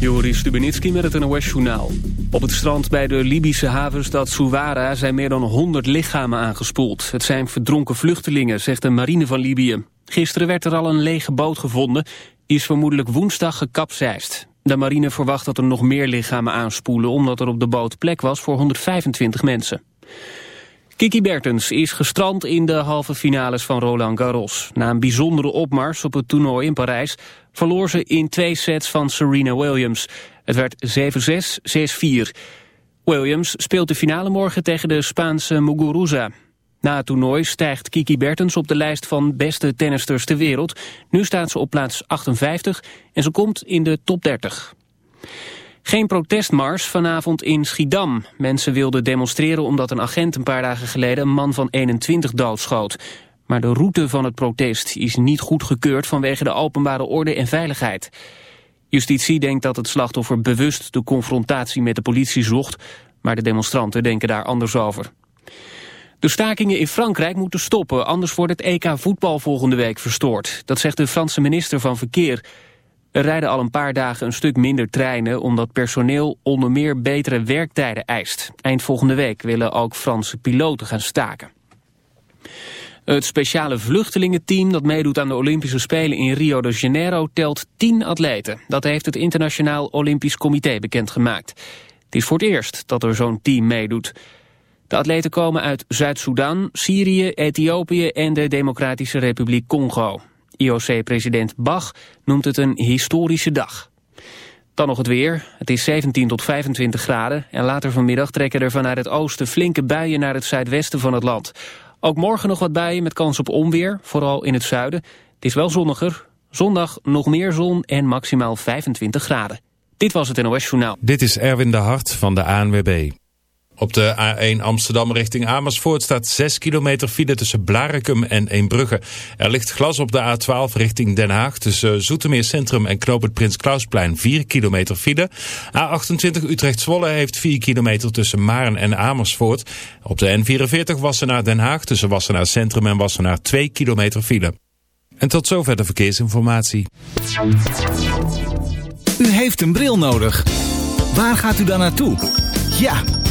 Joris Stubenitski met het NOS-journaal. Op het strand bij de Libische havenstad Souara zijn meer dan 100 lichamen aangespoeld. Het zijn verdronken vluchtelingen, zegt de marine van Libië. Gisteren werd er al een lege boot gevonden. Is vermoedelijk woensdag gekapseist. De marine verwacht dat er nog meer lichamen aanspoelen... omdat er op de boot plek was voor 125 mensen. Kiki Bertens is gestrand in de halve finales van Roland Garros. Na een bijzondere opmars op het toernooi in Parijs... verloor ze in twee sets van Serena Williams. Het werd 7-6, 6-4. Williams speelt de finale morgen tegen de Spaanse Muguruza. Na het toernooi stijgt Kiki Bertens op de lijst van beste tennisters ter wereld. Nu staat ze op plaats 58 en ze komt in de top 30. Geen protestmars vanavond in Schiedam. Mensen wilden demonstreren omdat een agent een paar dagen geleden een man van 21 doodschoot. Maar de route van het protest is niet goedgekeurd vanwege de openbare orde en veiligheid. Justitie denkt dat het slachtoffer bewust de confrontatie met de politie zocht, maar de demonstranten denken daar anders over. De stakingen in Frankrijk moeten stoppen, anders wordt het EK voetbal volgende week verstoord. Dat zegt de Franse minister van Verkeer. Er rijden al een paar dagen een stuk minder treinen... omdat personeel onder meer betere werktijden eist. Eind volgende week willen ook Franse piloten gaan staken. Het speciale vluchtelingenteam dat meedoet aan de Olympische Spelen in Rio de Janeiro telt 10 atleten. Dat heeft het Internationaal Olympisch Comité bekendgemaakt. Het is voor het eerst dat er zo'n team meedoet. De atleten komen uit Zuid-Soedan, Syrië, Ethiopië en de Democratische Republiek Congo. IOC-president Bach noemt het een historische dag. Dan nog het weer. Het is 17 tot 25 graden en later vanmiddag trekken er vanuit het oosten flinke buien naar het zuidwesten van het land. Ook morgen nog wat buien met kans op onweer, vooral in het zuiden. Het is wel zonniger. Zondag nog meer zon en maximaal 25 graden. Dit was het NOS Journaal. Dit is Erwin de Hart van de ANWB. Op de A1 Amsterdam richting Amersfoort staat 6 kilometer file tussen Blarikum en Eembrugge. Er ligt glas op de A12 richting Den Haag tussen Zoetermeer Centrum en Knoop het Prins Klausplein 4 kilometer file. A28 Utrecht-Zwolle heeft 4 kilometer tussen Maren en Amersfoort. Op de N44 Wassenaar Den Haag tussen Wassenaar Centrum en Wassenaar 2 kilometer file. En tot zover de verkeersinformatie. U heeft een bril nodig. Waar gaat u dan naartoe? Ja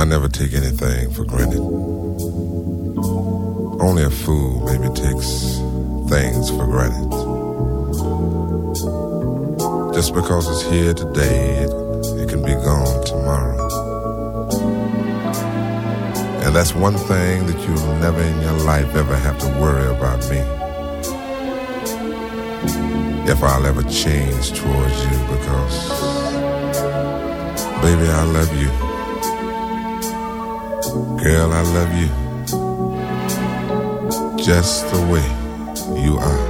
I never take anything for granted. Only a fool maybe takes things for granted. Just because it's here today, it, it can be gone tomorrow. And that's one thing that you'll never in your life ever have to worry about me. If I'll ever change towards you because, baby, I love you. Girl, I love you. Just the way you are.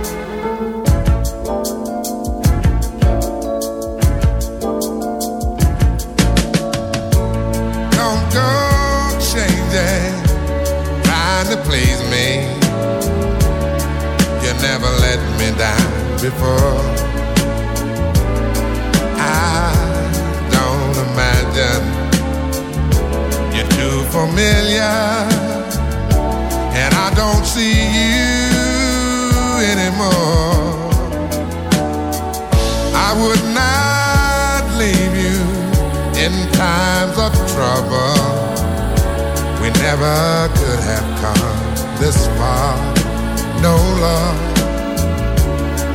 Of. We never could have come this far. No love.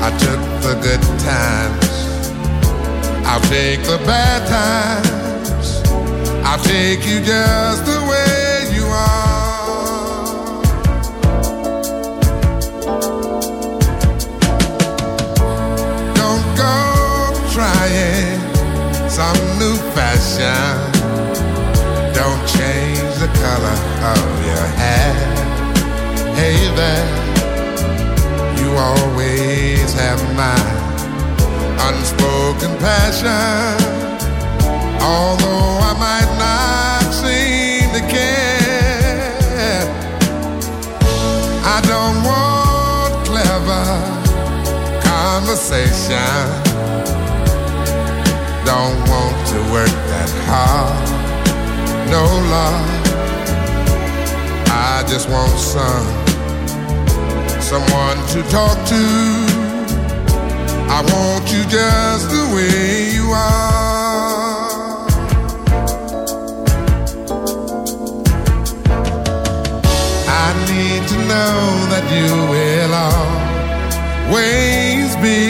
I took the good times. I'll take the bad times. I'll take you just the way you are. Don't go trying some new fashion. Change the color of your hair. Hey there, you always have my unspoken passion. Although I might not seem to care, I don't want clever conversation. Don't want to work that hard. No love. I just want some someone to talk to. I want you just the way you are. I need to know that you will always be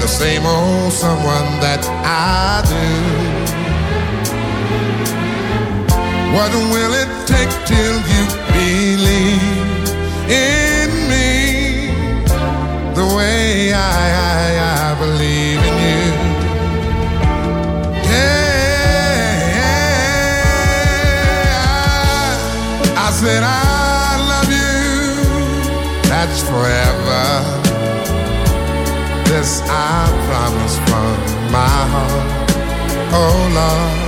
the same old someone that I do. What will it take till you believe in me the way I, I, I believe in you? Yeah, I, said I love you. That's forever. This I promise from my heart. Oh Lord.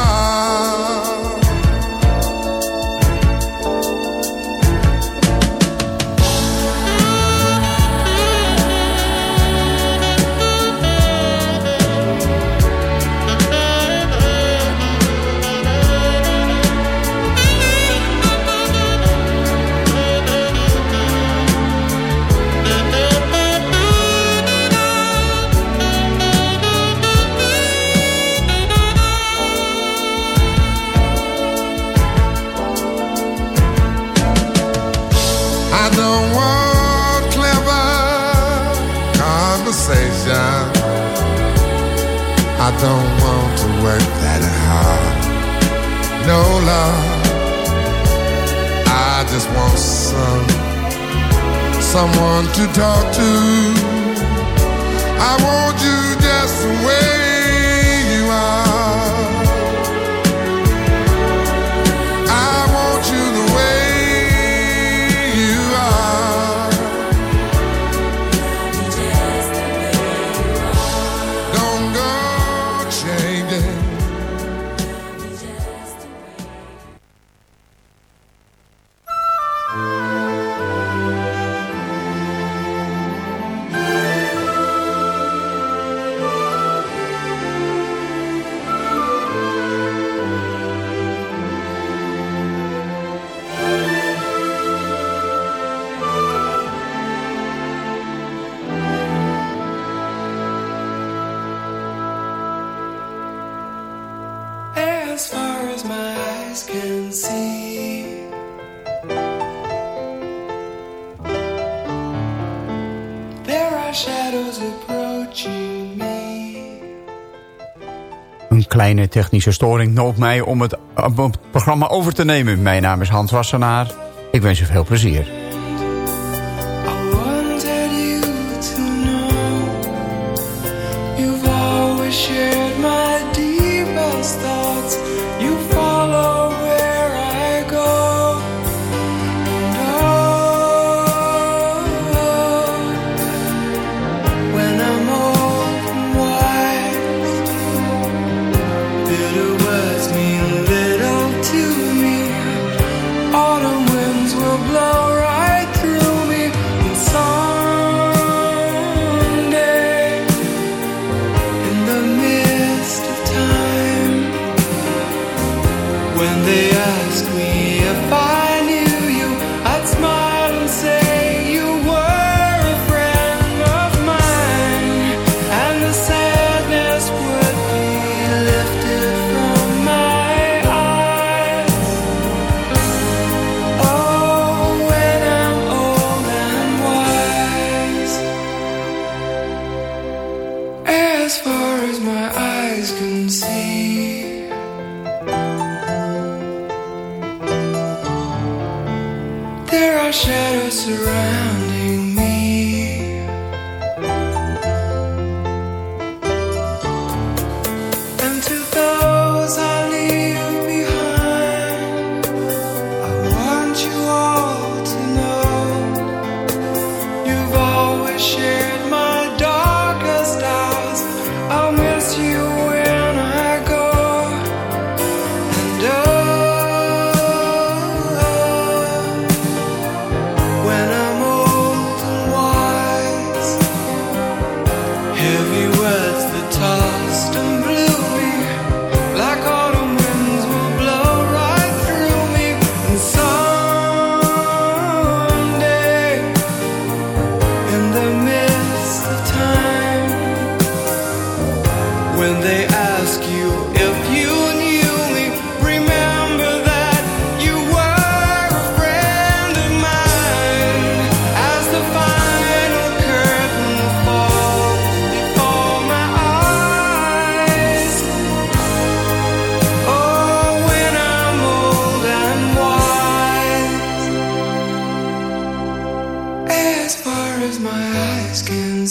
No love. I just want some someone to talk to. I want you just the way Kleine technische storing noopt mij om het programma over te nemen. Mijn naam is Hans Wassenaar. Ik wens u veel plezier.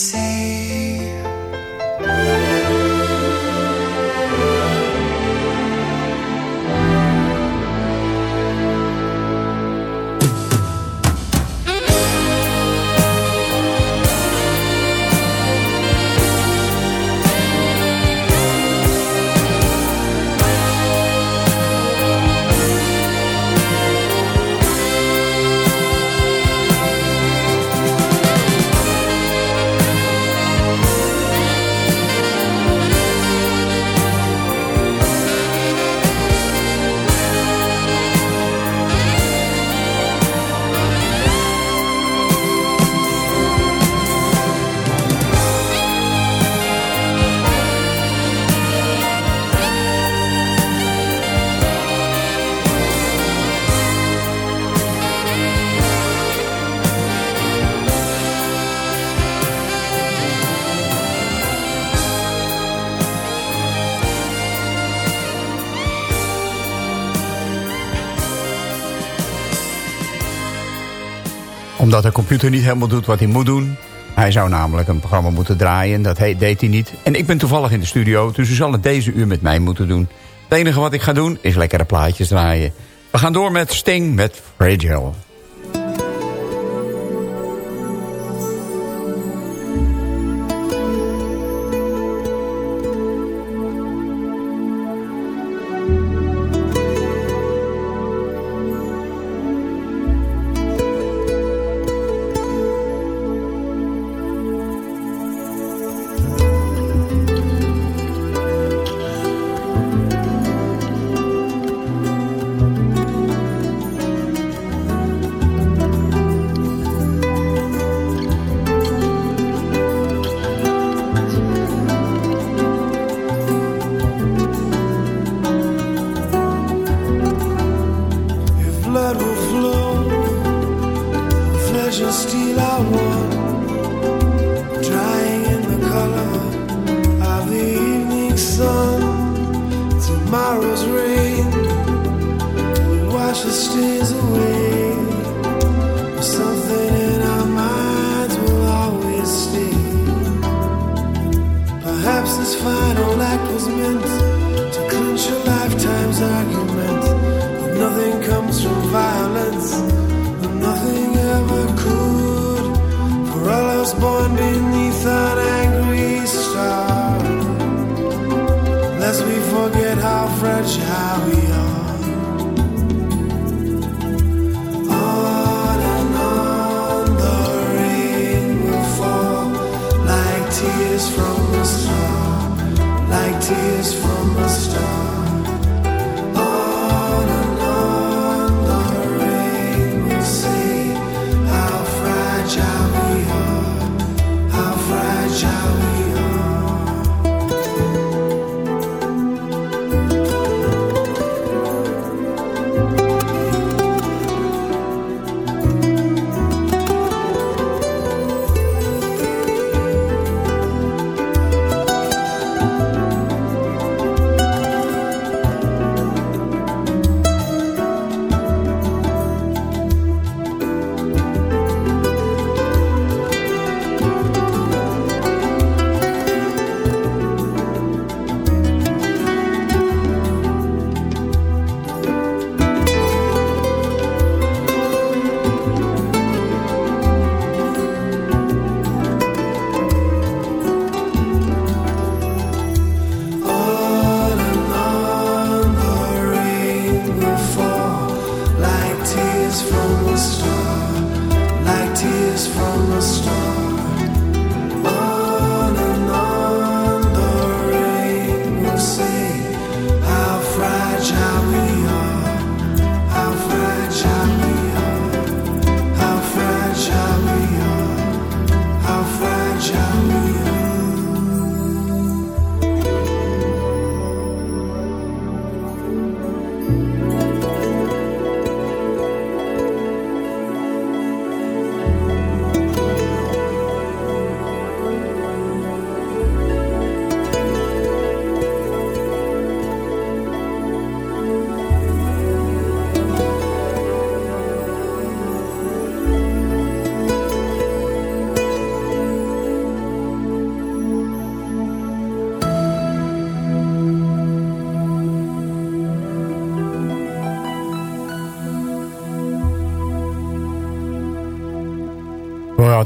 say dat de computer niet helemaal doet wat hij moet doen. Hij zou namelijk een programma moeten draaien. Dat deed hij niet. En ik ben toevallig in de studio, dus u zal het deze uur met mij moeten doen. Het enige wat ik ga doen is lekkere plaatjes draaien. We gaan door met Sting met Fragile.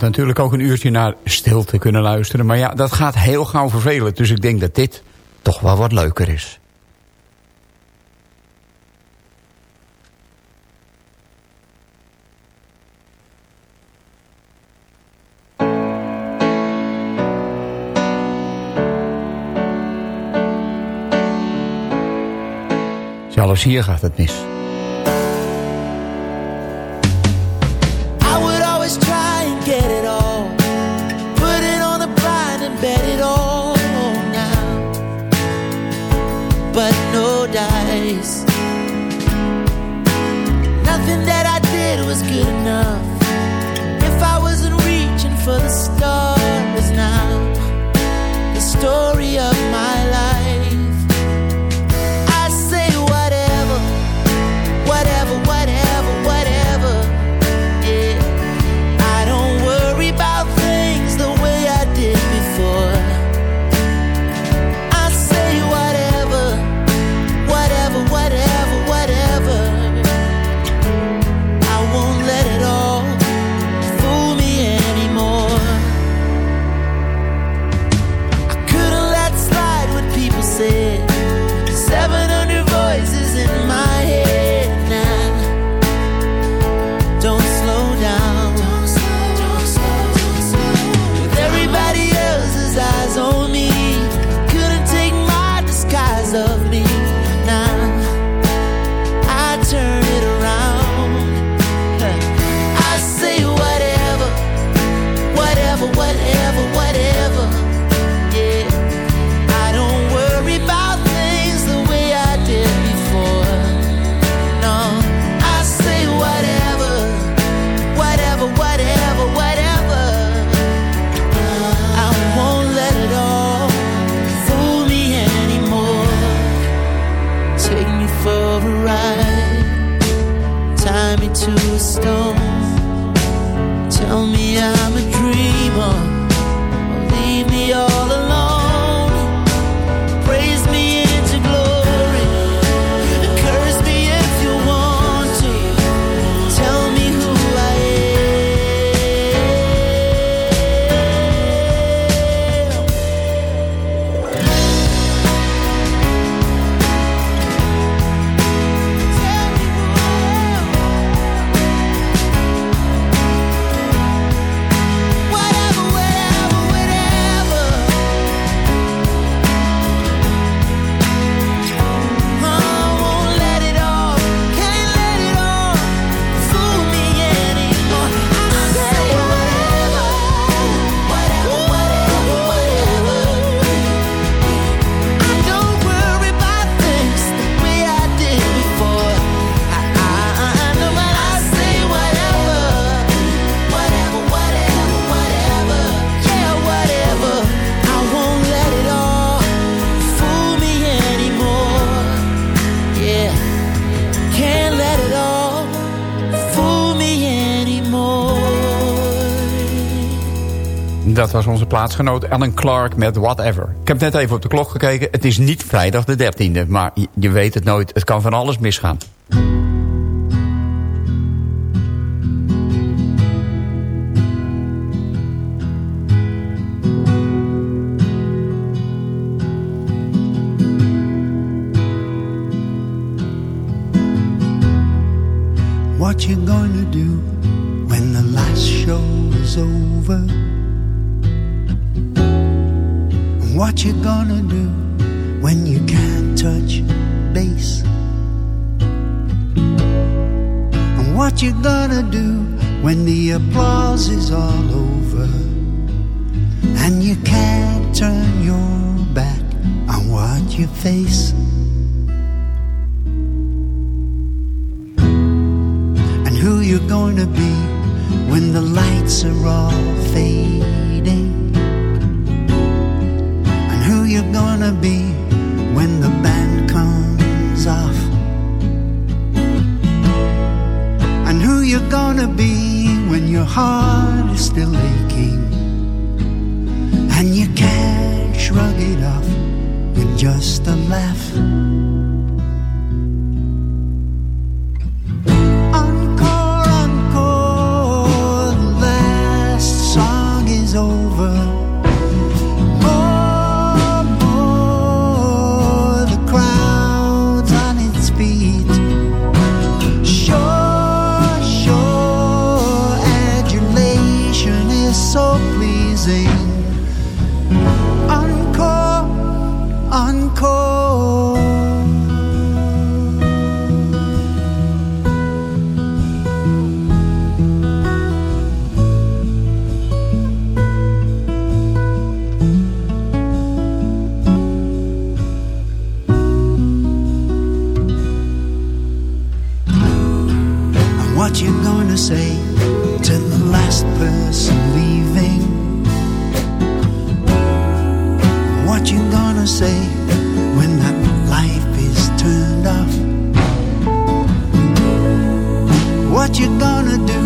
natuurlijk ook een uurtje naar stilte kunnen luisteren. Maar ja, dat gaat heel gauw vervelen. Dus ik denk dat dit toch wel wat leuker is. Zelfs hier gaat het mis. was good enough. If I wasn't reaching for the stars. to a stone. Tell me. Plaatsgenoot Alan Clark met Whatever. Ik heb net even op de klok gekeken. Het is niet vrijdag de 13e, maar je, je weet het nooit. Het kan van alles misgaan. What you gonna do when you can't touch base? And what you gonna do when the applause is all over? And you can't turn your back on what you face? and who you're going to be when the lights are all fading, to be when the band comes off, and who you're to be when your heart is still aching, and you can't shrug it off with just a laugh. What you gonna do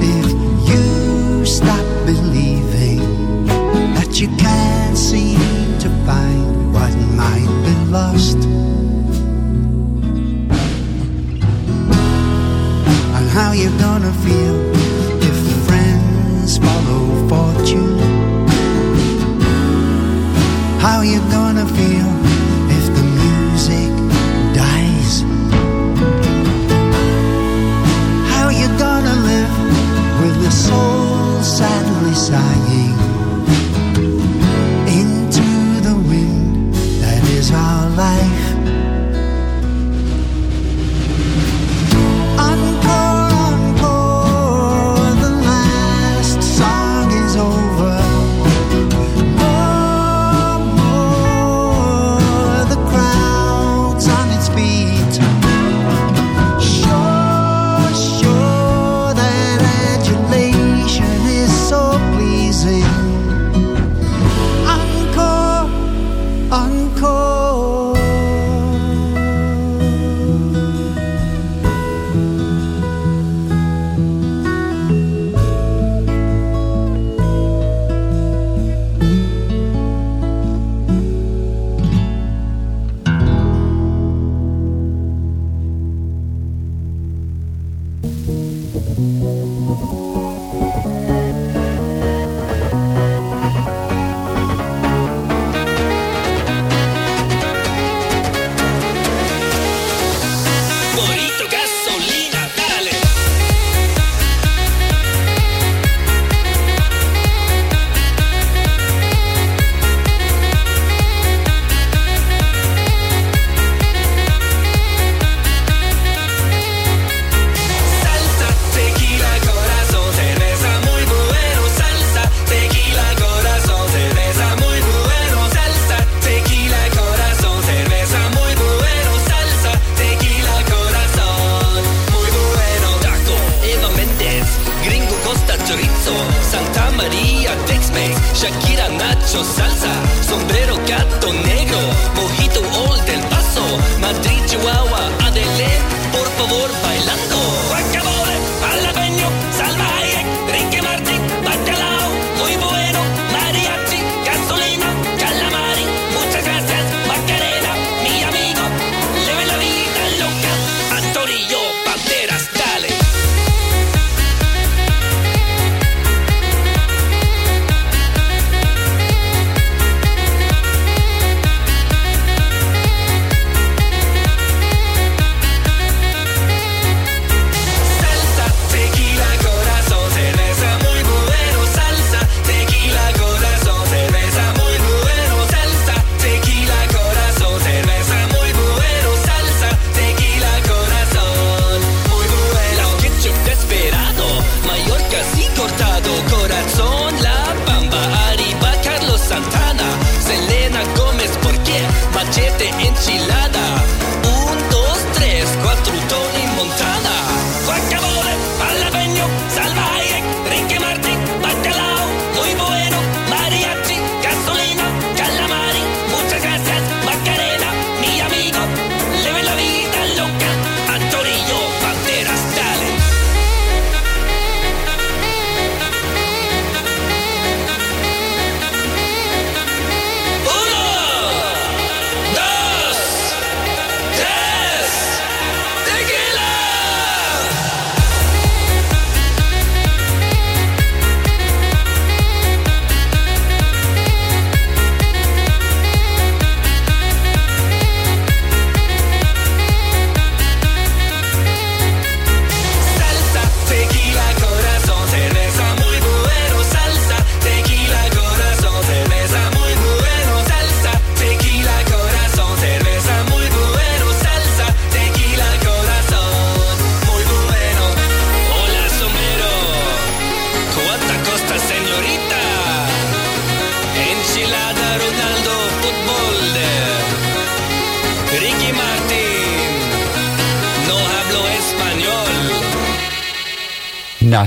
if you stop believing that you can't seem to find what might be lost? and how you gonna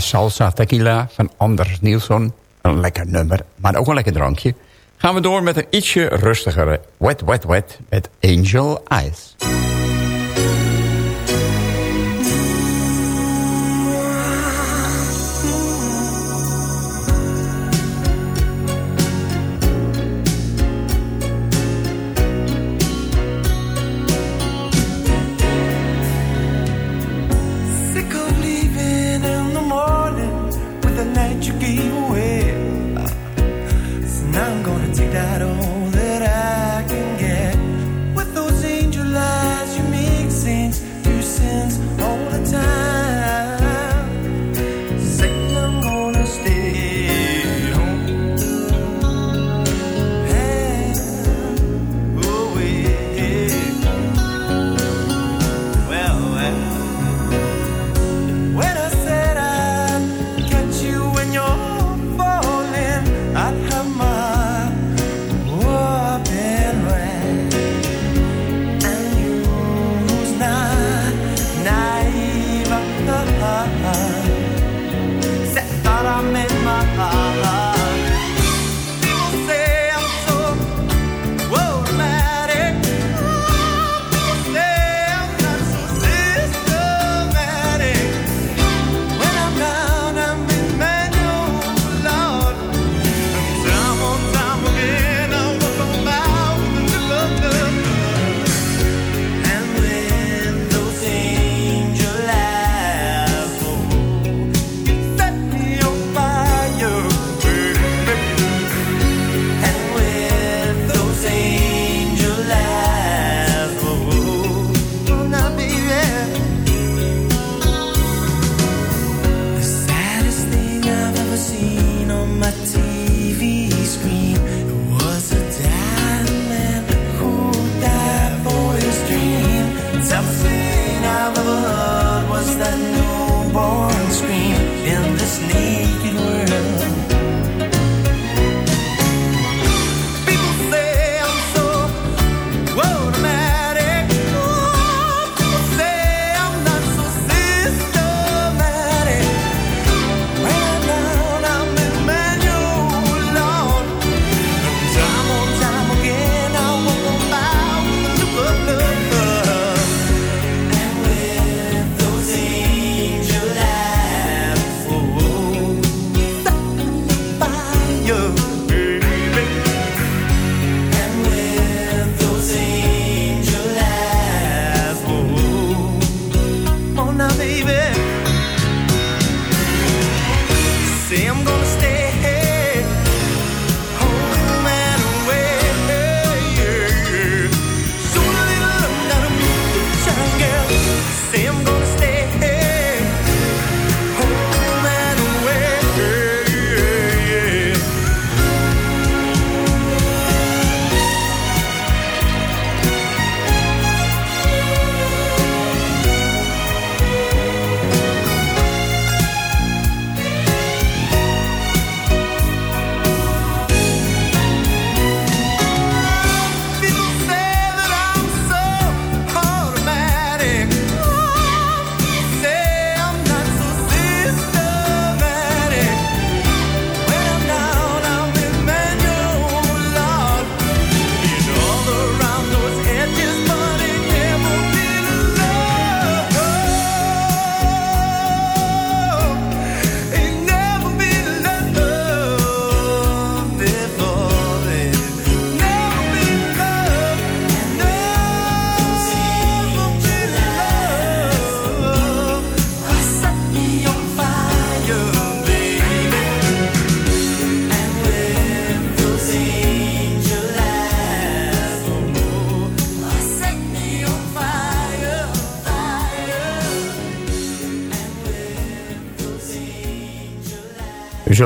salsa tequila van Anders Nielsen. Een lekker nummer, maar ook een lekker drankje. Gaan we door met een ietsje rustigere Wet Wet Wet met Angel Eyes.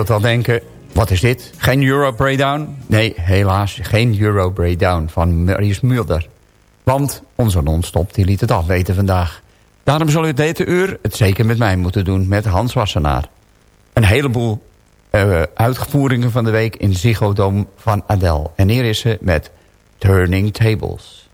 zult wel denken, wat is dit? Geen Euro Breakdown? Nee, helaas geen Euro Breakdown van Marius Mulder. Want onze non-stop die liet het afweten vandaag. Daarom zal u deze uur het zeker met mij moeten doen, met Hans Wassenaar. Een heleboel uh, uitvoeringen van de week in Ziggo van Adel. En hier is ze met Turning Tables.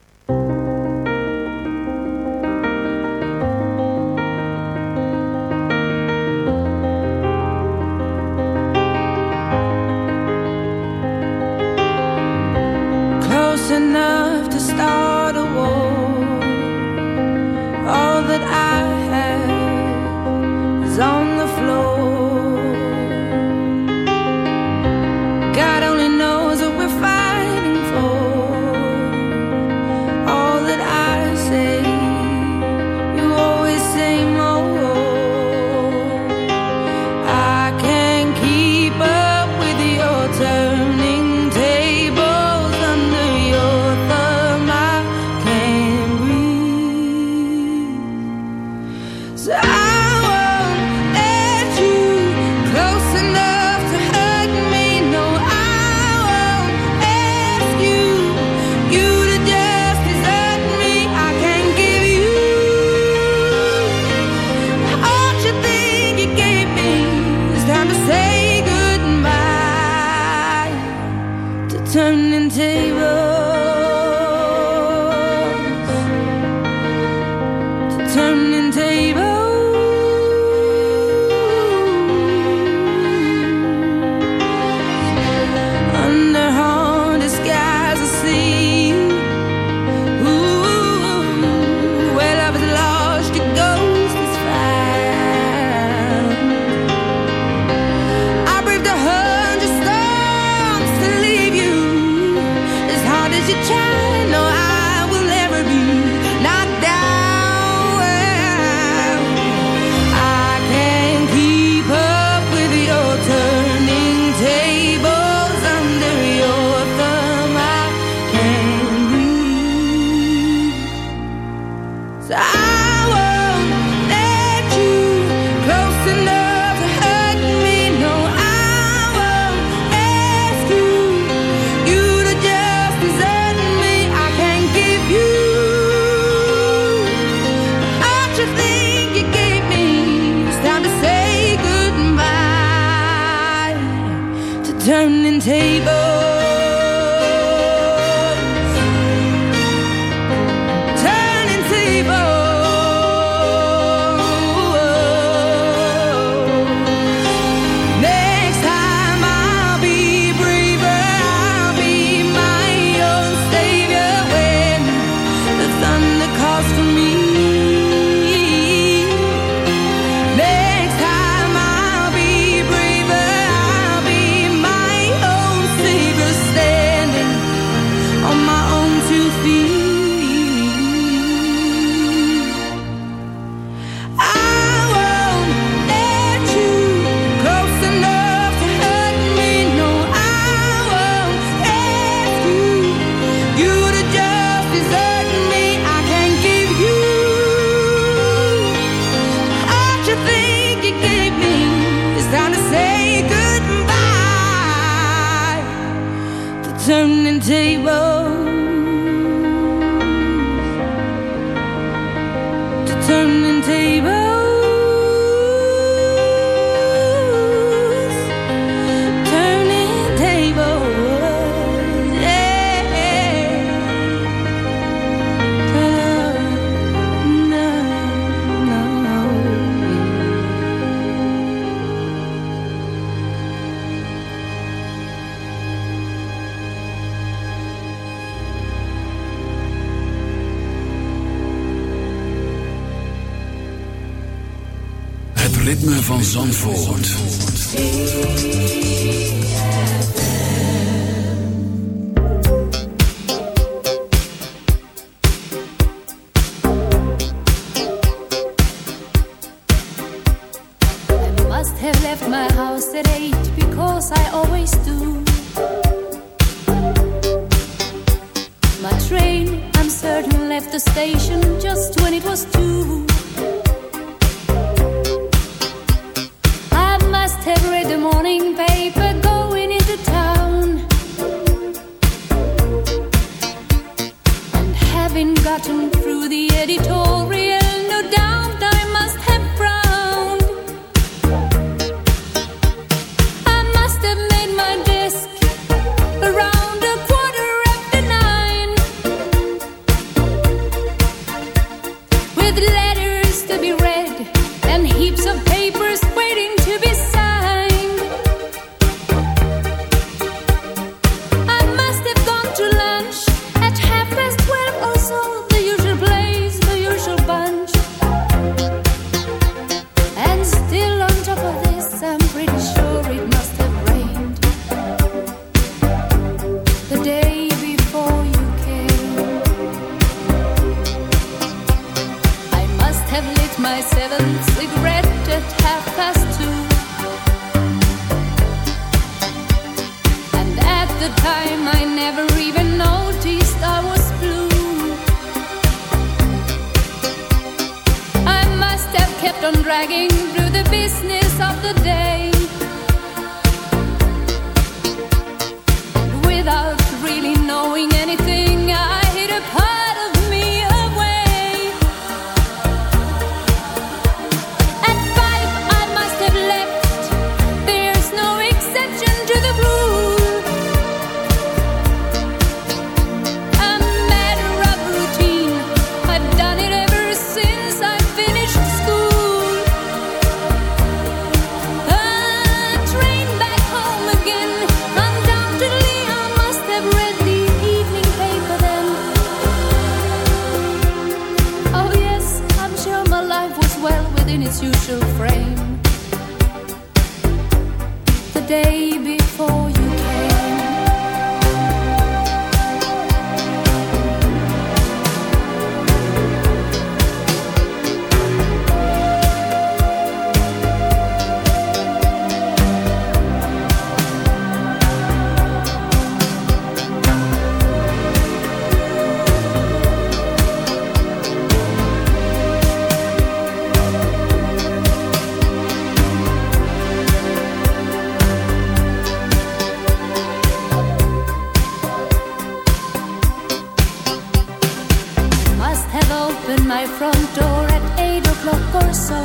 my front door at eight o'clock or so.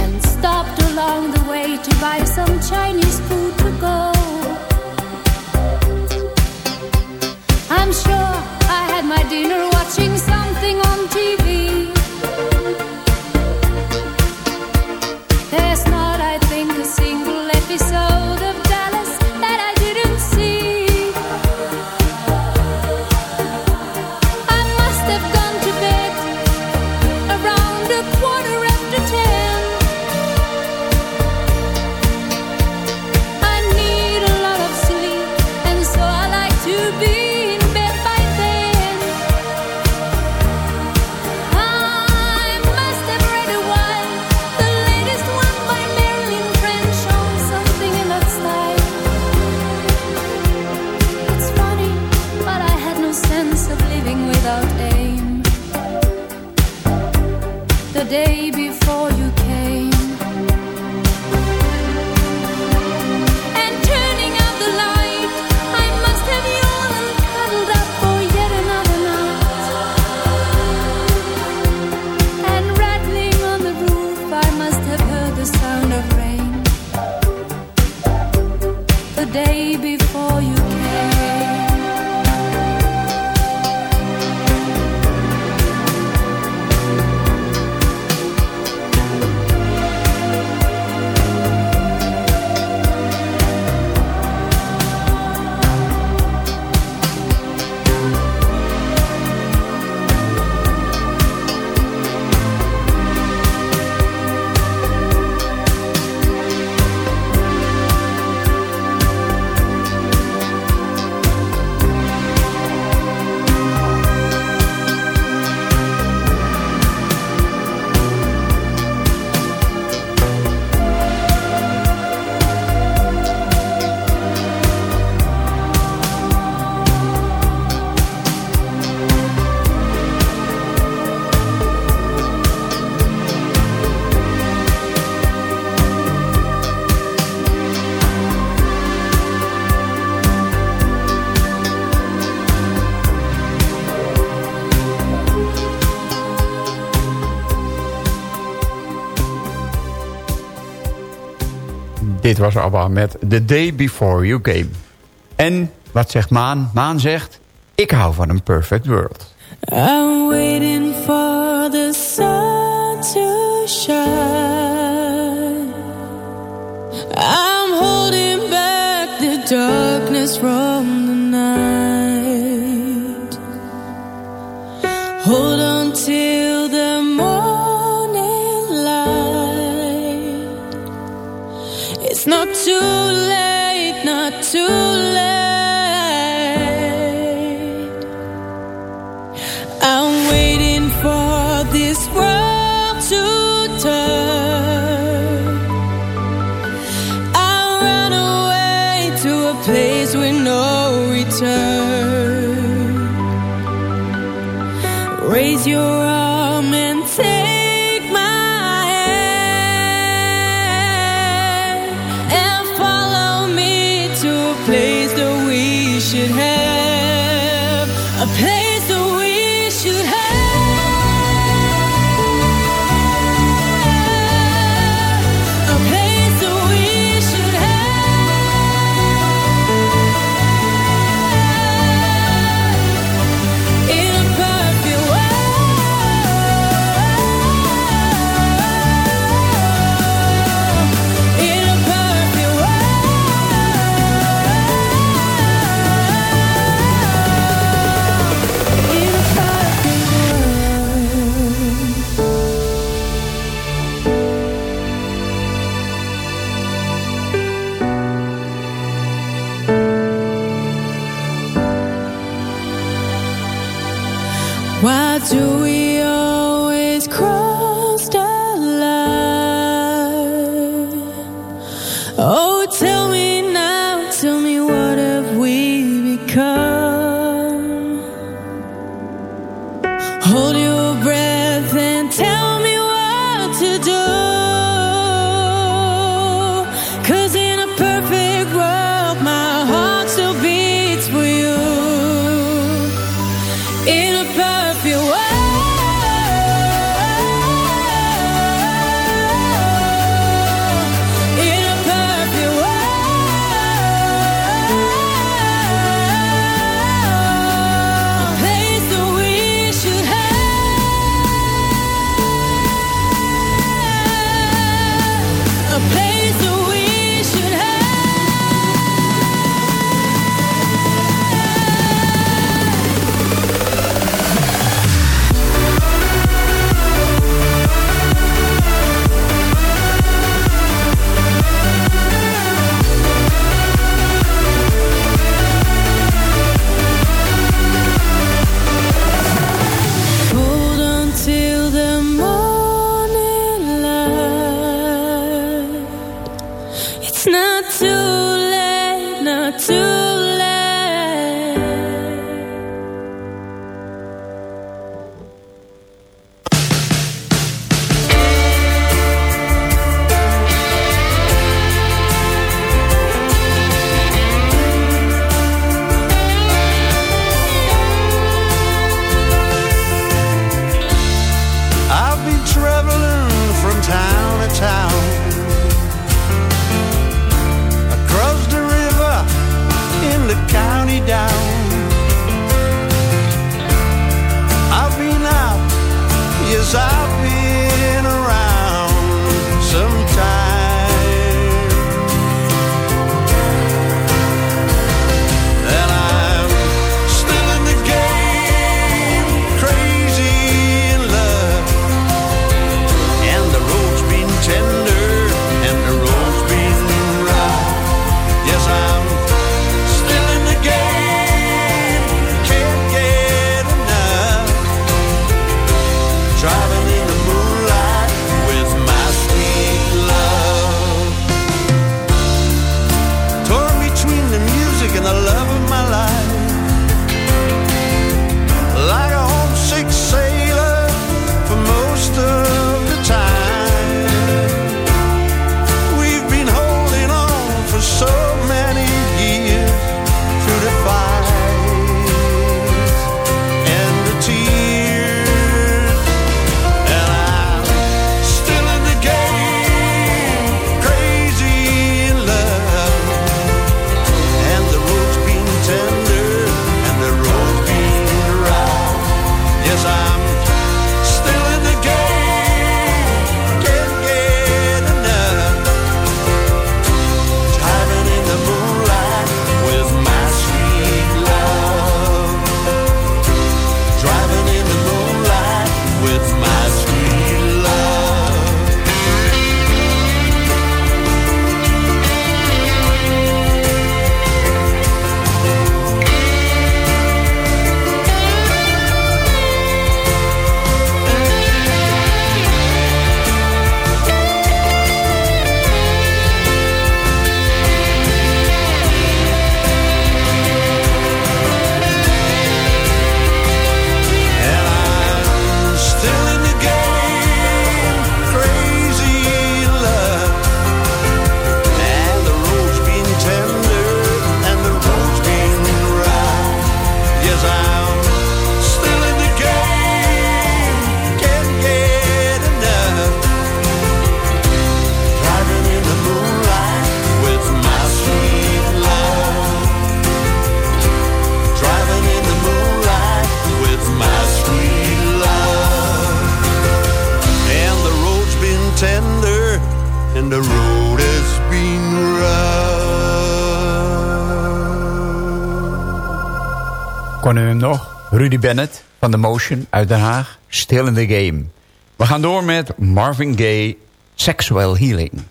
And stopped along the way to buy some Chinese food to go. I'm sure I had my dinner watching something on TV. Dit was ABBA met The Day Before You Came. En wat zegt Maan? Maan zegt, ik hou van een perfect world. I'm waiting for the sun to shine. I'm holding back the darkness from too late, not too late. We should have. Judy Bennett van The Motion uit Den Haag. Still in the Game. We gaan door met Marvin Gaye, Sexual Healing.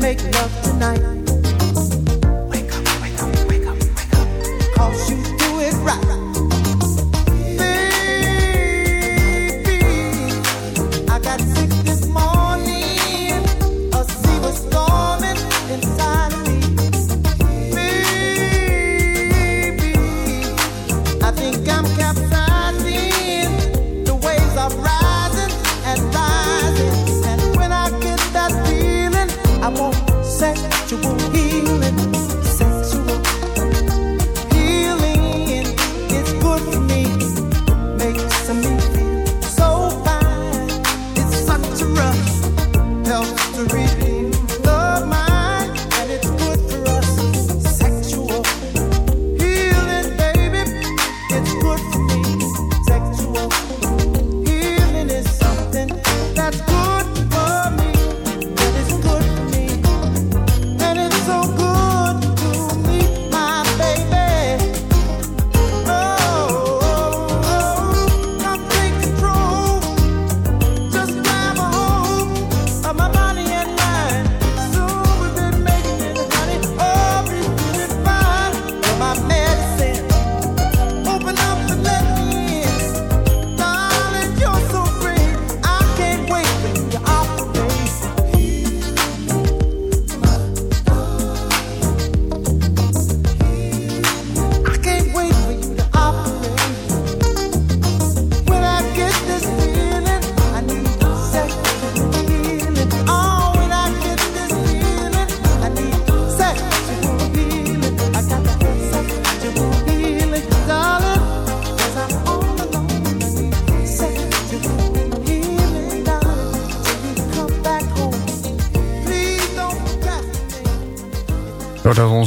make love tonight.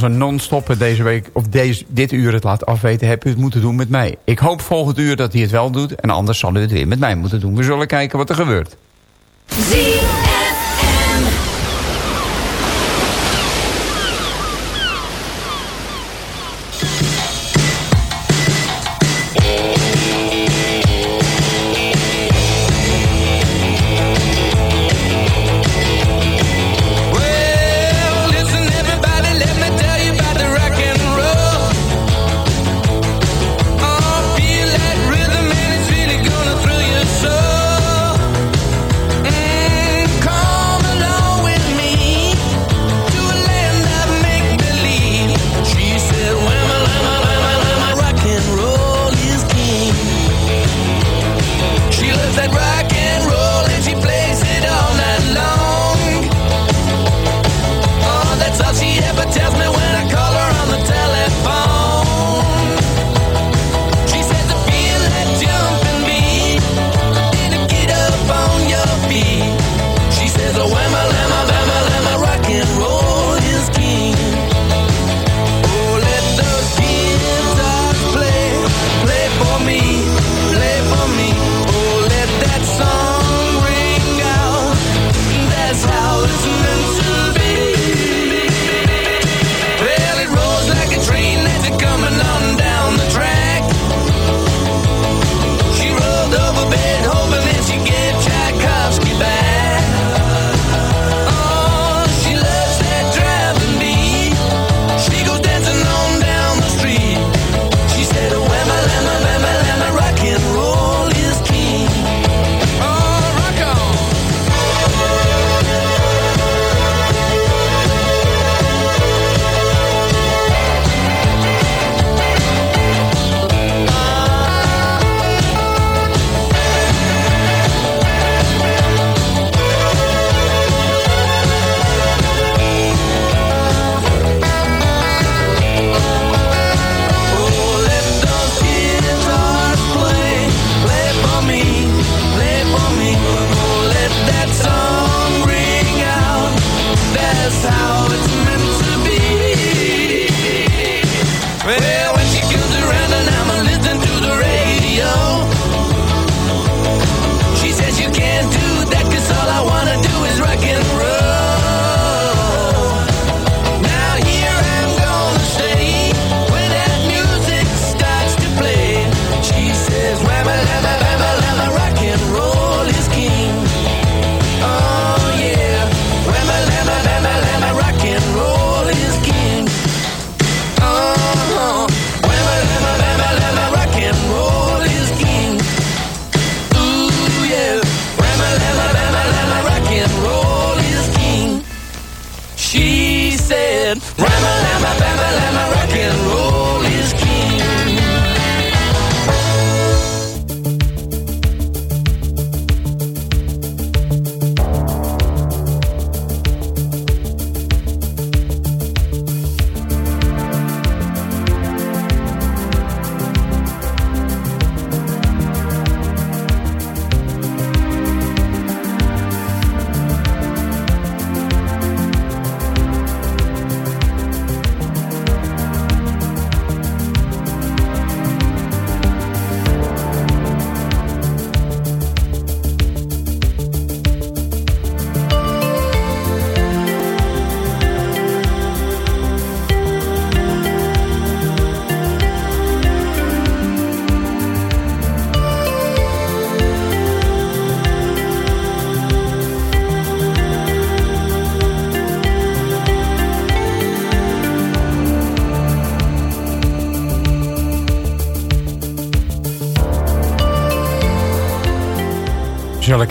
onze non-stoppen deze week, of deze, dit uur het laat afweten, heb u het moeten doen met mij. Ik hoop volgend uur dat hij het wel doet. En anders zal u het weer met mij moeten doen. We zullen kijken wat er gebeurt. Zie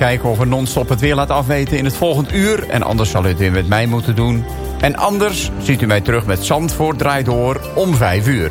kijken of we non-stop het weer laat afweten in het volgend uur. En anders zal u het weer met mij moeten doen. En anders ziet u mij terug met Zandvoort draait door om 5 uur.